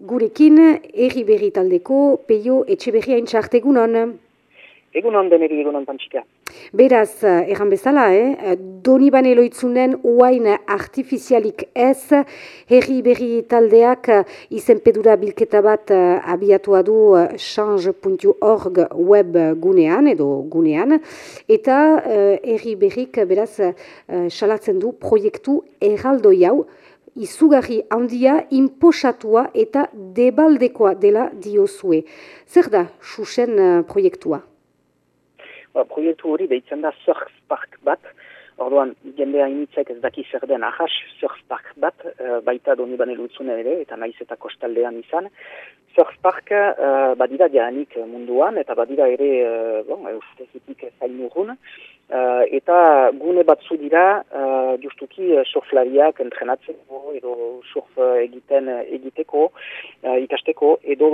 gurekin erri berri taldeko peio etxe berri hain txartegunon. Egun hon deneri egun hon pantxika. Beraz, erran bezala, eh? doni bane loitzunen uain artifizialik ez, herri berri taldeak izenpedura bilketa bat abiatua du change.org web gunean, edo gunean, eta herri berrik beraz salatzen du proiektu erraldo jau, izugarri handia, inposatua eta debaldekoa dela diozue. Zer da, susen proiektua? ba, proiektu hori deitzen da surf park bat, orduan jendea initzek ez daki zer den ahas surf park bat, uh, baita doni bane ere, eta naiz eta kostaldean izan. Surf park uh, badira jaanik munduan, eta badira ere, uh, bon, eustezitik zain urun, Uh, eta gune batzu dira uh, justuki uh, surflariak entrenatzeko edo surf egiten egiteko uh, ikasteko edo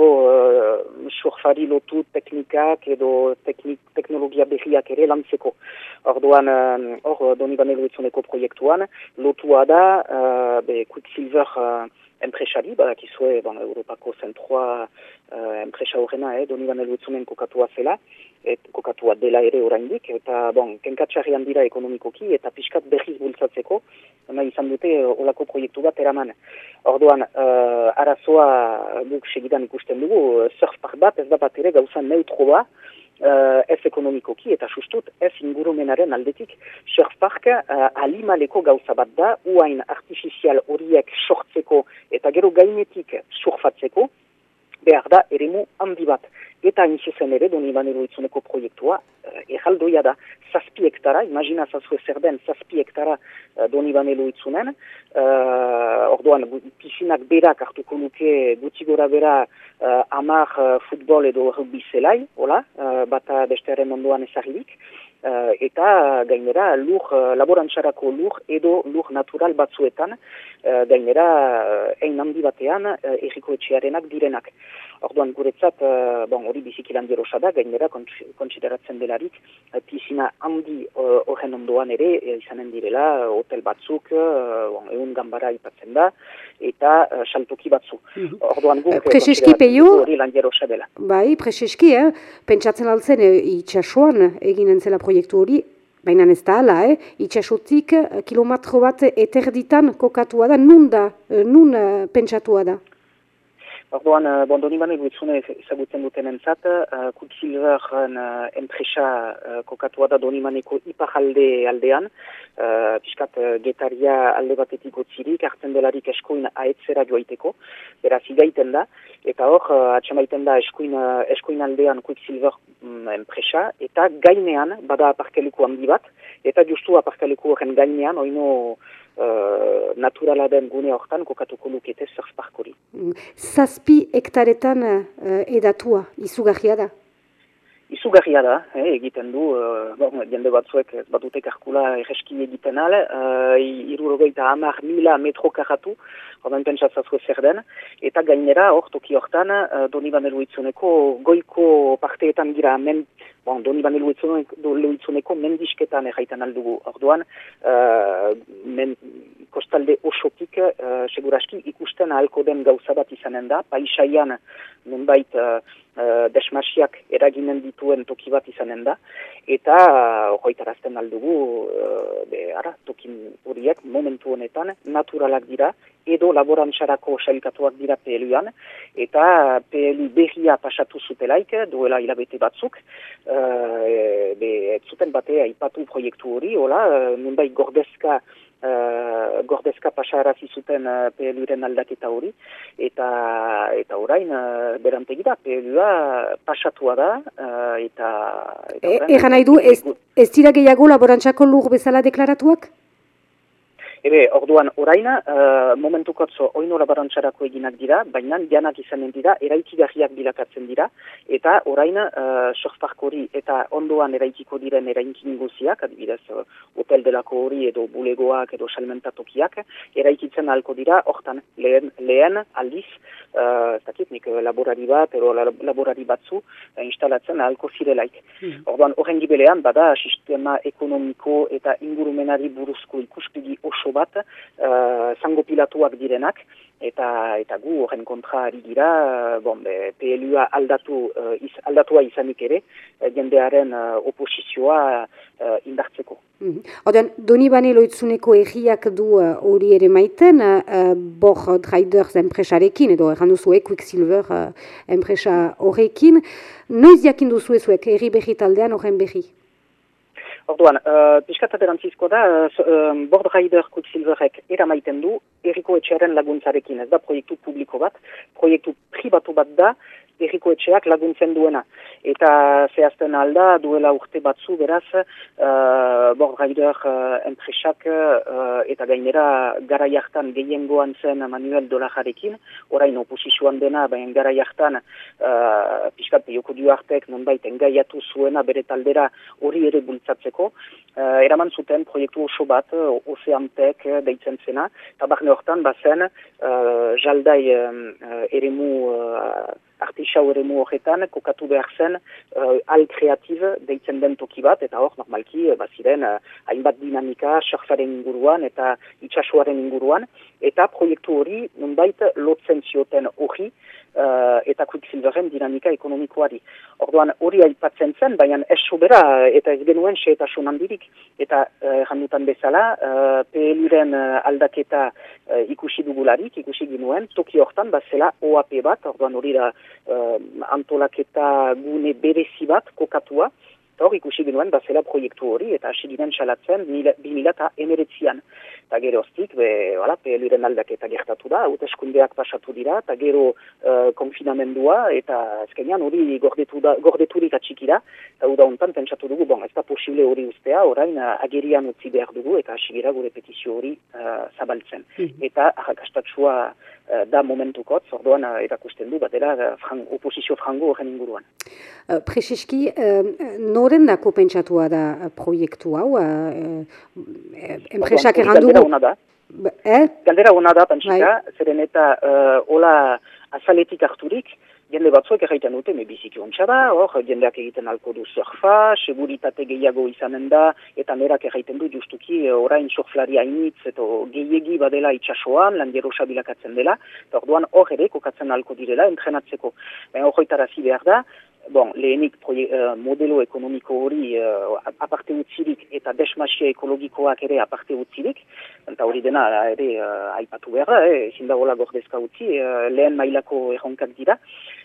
surfari lotu teknikak edo teknik, teknologia berriak ere lantzeko. Orduan, hor, uh, doni baneluetzuneko proiektuan, lotua da, uh, be, Quicksilver uh, enpresari, badakizue, bon, Europako zentroa uh, enpresa horrena, eh, doni baneluetzunen kokatua zela, et kokatua dela ere oraindik eta bon, kenkatxarrian dira ekonomikoki eta pixkat berriz bultzatzeko, nahi izan dute uh, olako proiektu bat eraman. Orduan, uh, arazoa guk segidan ikusten dugu, uh, surfpark bat ez da bat ere gauza neutro ba, uh, ez ekonomikoki eta sustut ez ingurumenaren aldetik. Surfpark uh, alimaleko gauza bat da, uain artifizial horiek sortzeko eta gero gainetik surfatzeko, behar da eremu handi bat. Eta hain zuzen ere, doni banero itzuneko proiektua, uh, erraldoia da, zazpi hektara, imagina zazue zer den, zazpi hektara uh, doni banero itzunen, uh, orduan, pisinak berak hartuko nuke guti gora bera uh, amar uh, futbol edo rugby zelai, hola, uh, bata bestearen ondoan ezagilik, uh, eta gainera lur, uh, laborantzarako lur edo lur natural batzuetan, uh, gainera uh, handi batean erriko etxearenak direnak. Orduan guretzat, bon, hori bizikilan derosa da, gainera kontsideratzen delarik, uh, pisina handi horren ondoan ere, izanen direla, hotel batzuk, uh, bon, egun gambara ipatzen da, eta uh, saltoki batzu. -hmm. Orduan guk, uh, peio, hori lan dela. Bai, preseski, eh? pentsatzen altzen, e, itxasuan eginen zela proiektu hori, Baina ez da ala, eh? itxasotik kilometro bat eterditan kokatua da, nun da, nun pentsatua da? Orduan, uh, bon, doni bane guitzune ezagutzen duten entzat, uh, Quicksilver uh, enpresa uh, kokatua da doni maneko ipajalde aldean, uh, piskat uh, getaria alde batetik otzirik, hartzen delarik eskoin aetzera joaiteko, beraz igaiten da, eta hor, uh, atxamaiten da eskoin, uh, eskoin aldean Quicksilver um, enpresa, eta gainean, bada aparkeleku handi bat, eta justu aparkeleku horren gainean, oino uh, naturala den gune hortan kokatuko lukete surfparkori. Mm. Zazpi hektaretan uh, edatua, izugarria da? Izugarria da, eh, egiten du, uh, bon, jende batzuek batute karkula erreski egiten ale, uh, irurogeita hamar mila metro karatu, horren pentsatzazue zer den, eta gainera, hor toki hortan, uh, doni baneluitzuneko goiko parteetan gira men, bon, doni baneluitzuneko mendisketan erraitan aldugu orduan, uh, men, kostalde osotik, uh, seguraski ikusten ahalko den gauza bat izanen da, paisaian, nunbait, uh, uh, desmasiak eraginen dituen toki bat izanen da, eta horretarazten uh, aldugu, uh, be, ara, tokin horiek momentu honetan naturalak dira, edo laborantzarako sailkatuak dira PLU-an, eta PLU berria pasatu zutelaik, duela hilabete batzuk, uh, be, zuten batea ipatu proiektu hori, hola, nunbait gordezka, uh, gordezka pasarazi zuten uh, PLU-ren aldaketa hori, eta eta orain uh, berantegi da, PLU-a pasatua da, uh, eta... eta e, Egan nahi du, ez, ez dira gehiago laborantzako lur bezala deklaratuak? Ebe, orduan, orain, uh, momentukotzo oino labarantxarako eginak dira, baina dianak izanen dira, eraikigarriak bilakatzen dira, eta orain, uh, surfpark eta ondoan eraikiko diren erainkin guziak, adibidez, uh, hotel delako hori edo bulegoak edo salmentatokiak, eraikitzen halko dira, hortan, lehen, lehen aldiz, uh, zakit, nik laborari bat, edo laborari batzu, uh, instalatzen halko zirelaik. Hmm. Orduan, horren gibelean, bada, sistema ekonomiko eta ingurumenari buruzko ikuspegi oso bat uh, zango pilatuak direnak, eta eta gu horren kontra ari gira, bon, be, PLUa aldatu, uh, iz, aldatua izanik ere, jendearen uh, oposizioa uh, indartzeko. Mm -hmm. doni bane loitzuneko egiak du hori ere maiten, uh, bor Driders enpresarekin, edo errandu zuen Quicksilver uh, enpresa horrekin, noiz jakin duzu erri behi taldean horren behi? Orduan, uh, piskat aderantzizko da, uh, Board Rider Quicksilverrek eramaiten du, erriko etxearen laguntzarekin, ez da proiektu publiko bat, proiektu pribatu bat da, erriko etxeak laguntzen duena. Eta zehazten alda, duela urte batzu, beraz, uh, Board Rider uh, enpresak uh, eta gainera gara jartan gehiengoan zen Manuel Dolajarekin, orain oposizioan dena, baina gara jartan uh, piskat peoko duartek nonbait engaiatu zuena bere taldera hori ere bultzatzeko, uh, eraman zuten proiektu oso bat, Oceantek deitzen zena, eta barne hortan bazen uh, jaldai um, uh, eremu uh, artisau ere horretan, kokatu behar zen uh, al kreativ deitzen den toki bat, eta hor, normalki, uh, baziren, uh, hainbat dinamika, surfaren inguruan eta itxasuaren inguruan, eta proiektu hori, nunbait, lotzen zioten hori, uh, eta Quicksilveren dinamika ekonomikoari. Orduan hori aipatzen zen, baina ez sobera eta ez genuen xe eta handirik. Eta uh, bezala, uh, PLUren aldaketa uh, ikusi dugularik, ikusi ginuen, toki hortan bazela OAP bat, orduan hori da uh, antolaketa gune berezi bat kokatua, hor ikusi genuen bazela proiektu hori eta hasi ginen salatzen 2000 eta emeretzian. Eta gero hostik, be, wala, PLUren aldaketa gertatu da, hauteskundeak pasatu dira, eta gero uh, konfinamendua, eta ezkenean hori gordetu da, gordeturik atxikira, eta da hontan pentsatu dugu, bon, ez da posible hori ustea, orain uh, agerian utzi behar dugu, eta hasi gure petizio hori uh, zabaltzen. Mm -hmm. Eta ahakastatsua uh, da momentukot, zordoan uh, erakusten du, batera uh, frang, oposizio frango horren inguruan. Uh, Prezeski, uh, noren dako pentsatua da proiektu hau? Enpresak errandu galdera ona da. Eh? Galdera ona da, pantsika, bai. zeren eta hola azaletik harturik, jende batzuek erraiten dute, me biziki da, hor, jendeak egiten alko du surfa, seguritate gehiago izanen da, eta nerak erraiten du justuki orain surflari hainitz, eta gehiegi badela itxasoan, landiero sabilakatzen dela, eta orduan hor ere kokatzen alko direla, entrenatzeko. Baina hori behar da, bon, lehenik uh, modelo ekonomiko hori uh, aparte utzirik eta desmasia ekologikoak ere aparte utzirik, eta hori dena ere uh, aipatu behar da, eh, ezin da hola gordezka utzi, uh, lehen mailako erronkak dira,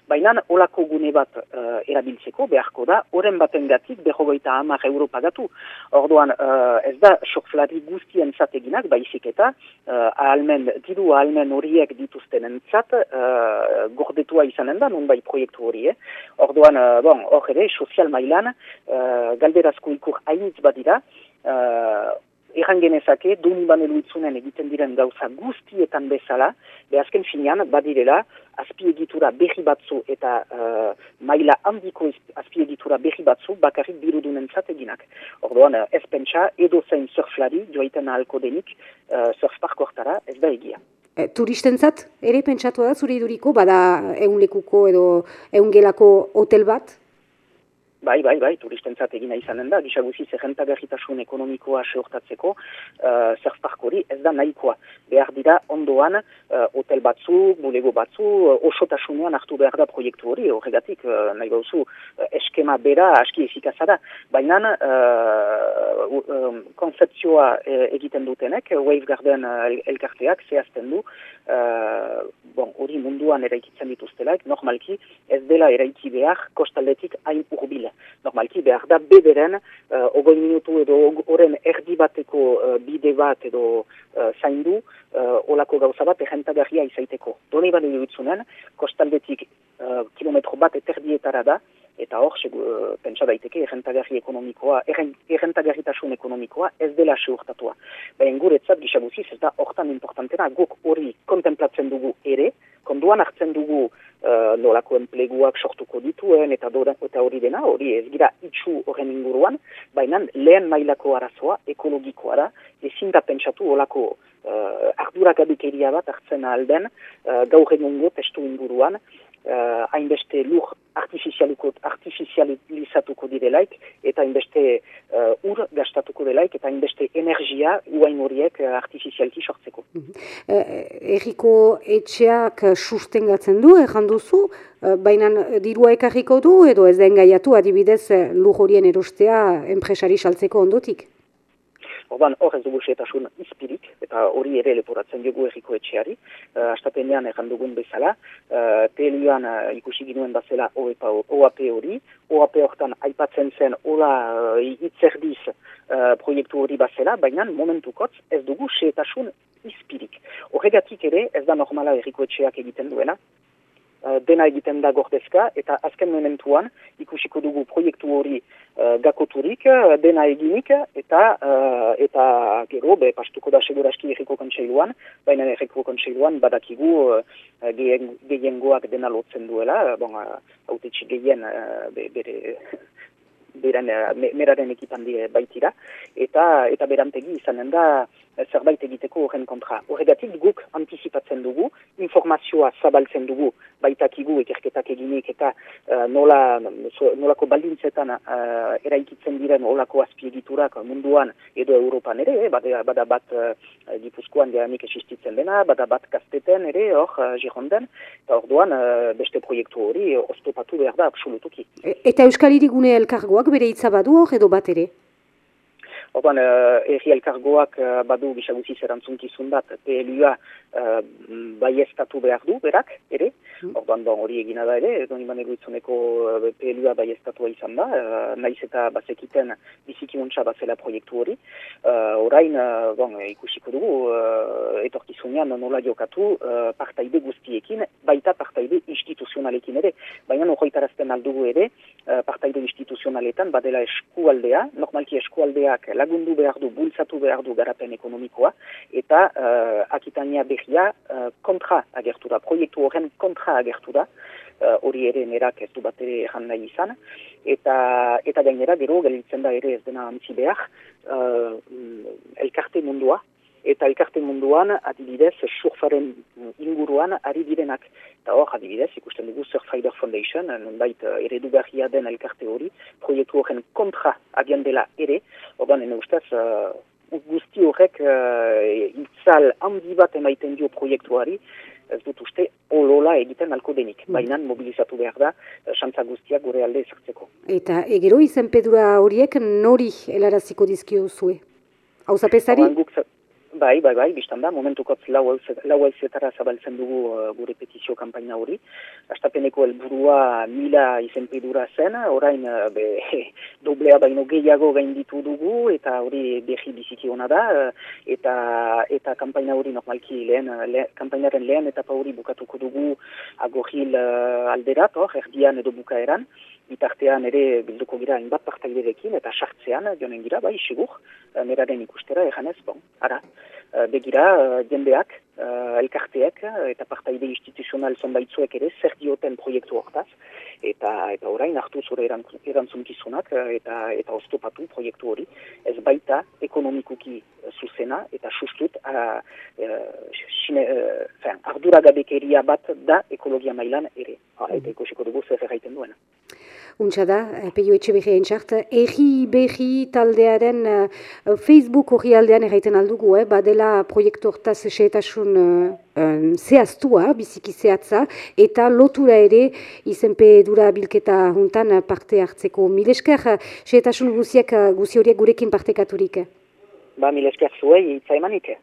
baina olako gune bat uh, erabiltzeko beharko da, oren baten gatik berrogeita hamar euro pagatu. Orduan uh, ez da sokflari guztien zateginak, baizik eta uh, ahalmen, diru ahalmen horiek dituzten entzat uh, gordetua izanen da, non bai proiektu hori, eh? Orduan uh, bon, hor ere, sozial mailan, uh, galderazko ikur hainitz badira, uh, Egan genezake, doni banelu itzunen egiten diren gauza guztietan bezala, behazken finean, badirela, azpiegitura berri batzu eta uh, maila handiko azpiegitura berri batzu bakarrik birudunen zateginak. Orduan, ez pentsa, edo zein surflari, joaiten ahalko denik, uh, surfparkortara, ez da egia. E, turistentzat ere pentsatu da zure iduriko, bada egun lekuko edo egun gelako hotel bat? Bai, bai, bai, turistentzat egina izanen da, gisa guzi zerrentagarritasun ekonomikoa seortatzeko uh, zerfparkori ez da nahikoa. Behar dira ondoan uh, hotel batzu, bulego batzu, uh, osotasunean hartu behar da proiektu hori, horregatik uh, nahi gauzu uh, eskema bera aski efikaza da. Baina uh, um, konzeptzioa uh, egiten dutenek, Wave Garden uh, elkarteak zehazten du, uh, bon, hori munduan eraikitzen dituztelaik, normalki ez dela eraiki behar kostaldetik hain urbila normalki behar da bederen uh, ogoi minutu edo horren erdi bateko uh, bide bat edo uh, zaindu uh, olako gauza bat egentagarria izaiteko. Doni bat dutzunen, kostaldetik uh, kilometro bat eterdietara da, eta hor, uh, pentsa daiteke, egentagarri ekonomikoa, egentagarritasun ekonomikoa ez dela seurtatua. Baina guretzat, gisaguziz, ez da hortan importantena, guk hori kontemplatzen dugu ere, konduan hartzen dugu uh, nolako enpleguak sortuko dituen eta eta hori dena, hori ez gira itxu horren inguruan, baina lehen mailako arazoa ekologikoa da, ezin da pentsatu olako uh, ardurak bat hartzen alden uh, gaur egungo testu inguruan, hainbeste lur artifizializatuko direlaik, eta hainbeste uh, ur gastatuko delaik, eta hainbeste energia uain horiek uh, artifizialki sortzeko. Mm Eriko etxeak sustengatzen du, erran duzu, baina dirua ekarriko du, edo ez den gaiatu adibidez lur horien erostea enpresari saltzeko ondotik? Orban hor ez dugu setasun izpirik, eta hori ere leporatzen dugu erriko etxeari. Uh, Astapenean erran dugun bezala, uh, teluan uh, ikusi ginuen bazela OAP hori, OAP hortan aipatzen zen hola uh, itzerdiz uh, proiektu hori bazela, baina momentukotz ez dugu setasun izpirik. Horregatik ere ez da normala erriko etxeak egiten duena, Eh, dena egiten da gordezka, eta azken momentuan ikusiko dugu proiektu hori uh, gakoturik, uh, dena eginik, eta uh, eta gero, be, pastuko da seguraski erriko kontseiluan, baina erriko kontseiluan badakigu uh, gehiengoak dena lotzen duela, bon, haute uh, gehien uh, be, bere beren, meraren ekipan baitira, eta eta berantegi izanen da zerbait egiteko horren kontra. Horregatik guk anticipatzen dugu, informazioa zabaltzen dugu, baitakigu ekerketak eginik eta uh, nola, nolako baldintzetan uh, eraikitzen diren olako azpiegiturak munduan edo Europan ere, eh, bada, bada bat uh, Gipuzkoan dianik existitzen dena, bada bat kasteten ere, hor, uh, jironden, eta orduan uh, beste proiektu hori oztopatu behar da absolutuki. E, eta Euskal Irigune elkargoak bere itzabadu hor edo bat ere? Orban, uh, erri elkargoak uh, badu bisaguziz erantzunkizun bat, PLUa uh, baiestatu behar du, berak, ere. Mm. Orban, bon, hori egina da ere, edo niman egoitzuneko uh, PLUa baiestatua izan da, uh, naiz eta bazekiten bizikimuntza bazela proiektu hori. Uh, orain, uh, bon, ikusiko dugu, uh, etorkizunean nola jokatu uh, partaide guztiekin, baita partaide instituzionalekin ere. Baina horretarazten aldugu ere, partaide instituzionaletan badela eskualdea, normalki eskualdeak lagundu behar du, bultzatu behar du garapen ekonomikoa, eta uh, akitania behia uh, kontra agertu da, proiektu horren kontra agertu da, uh, hori ere nerak ez du bat ere erran nahi izan, eta, eta gainera gero gelitzen da ere ez dena antzi behar, uh, elkarte mundua, eta elkarte munduan adibidez surfaren inguruan ari direnak. Eta hor adibidez ikusten dugu Surfrider Foundation, nonbait eredugarria den elkarte hori, proiektu horren kontra agian dela ere, ordan ene ustez uh, guzti horrek uh, itzal handi bat emaiten dio proiektuari, ez dut uste olola egiten alko denik, mm. baina mobilizatu behar da, xantza guztiak gure alde ezartzeko. Eta egero izen pedura horiek nori helaraziko dizkio zue? Hau zapesari? Bai, bai, bai, biztan da, momentukotz lau hauzetara zabaltzen dugu uh, gure petizio kampaina hori. Astapeneko helburua mila izenpedura zen, orain uh, be, doblea baino gehiago gain ditu dugu, eta hori behi biziki hona da, uh, eta eta kampaina hori normalki lehen, le, kampainaren lehen eta hori bukatuko dugu agoril uh, alderat, hor, erdian edo bukaeran, bitartean ere bilduko gira inbat partaiderekin, eta sartzean, jonen gira, bai, sigur, neraren ikustera, eganez, bon, ara. Eh, begira uh, jendeak, uh, elkarteak eta partaide instituzional zonbaitzuek ere zer dioten proiektu hortaz. Eta eta orain hartu zure erantzunkizunak eta eta oztopatu proiektu hori. Ez baita ekonomikuki zuzena eta sustut uh, uh, arduragabekeria bat da ekologia mailan ere. Ha, eta ikosiko dugu zer erraiten duena. Untsa da, peio etxe behi entzart, erri behi taldearen uh, Facebook hori aldean erraiten aldugu, eh? badela proiektu hortaz seetasun um, zehaztua, biziki zehatza, eta lotura ere izenpe dura bilketa juntan parte hartzeko. Milesker, seetasun guziak guzi horiek gurekin partekaturik? Ba, milesker zuei, itza emanike.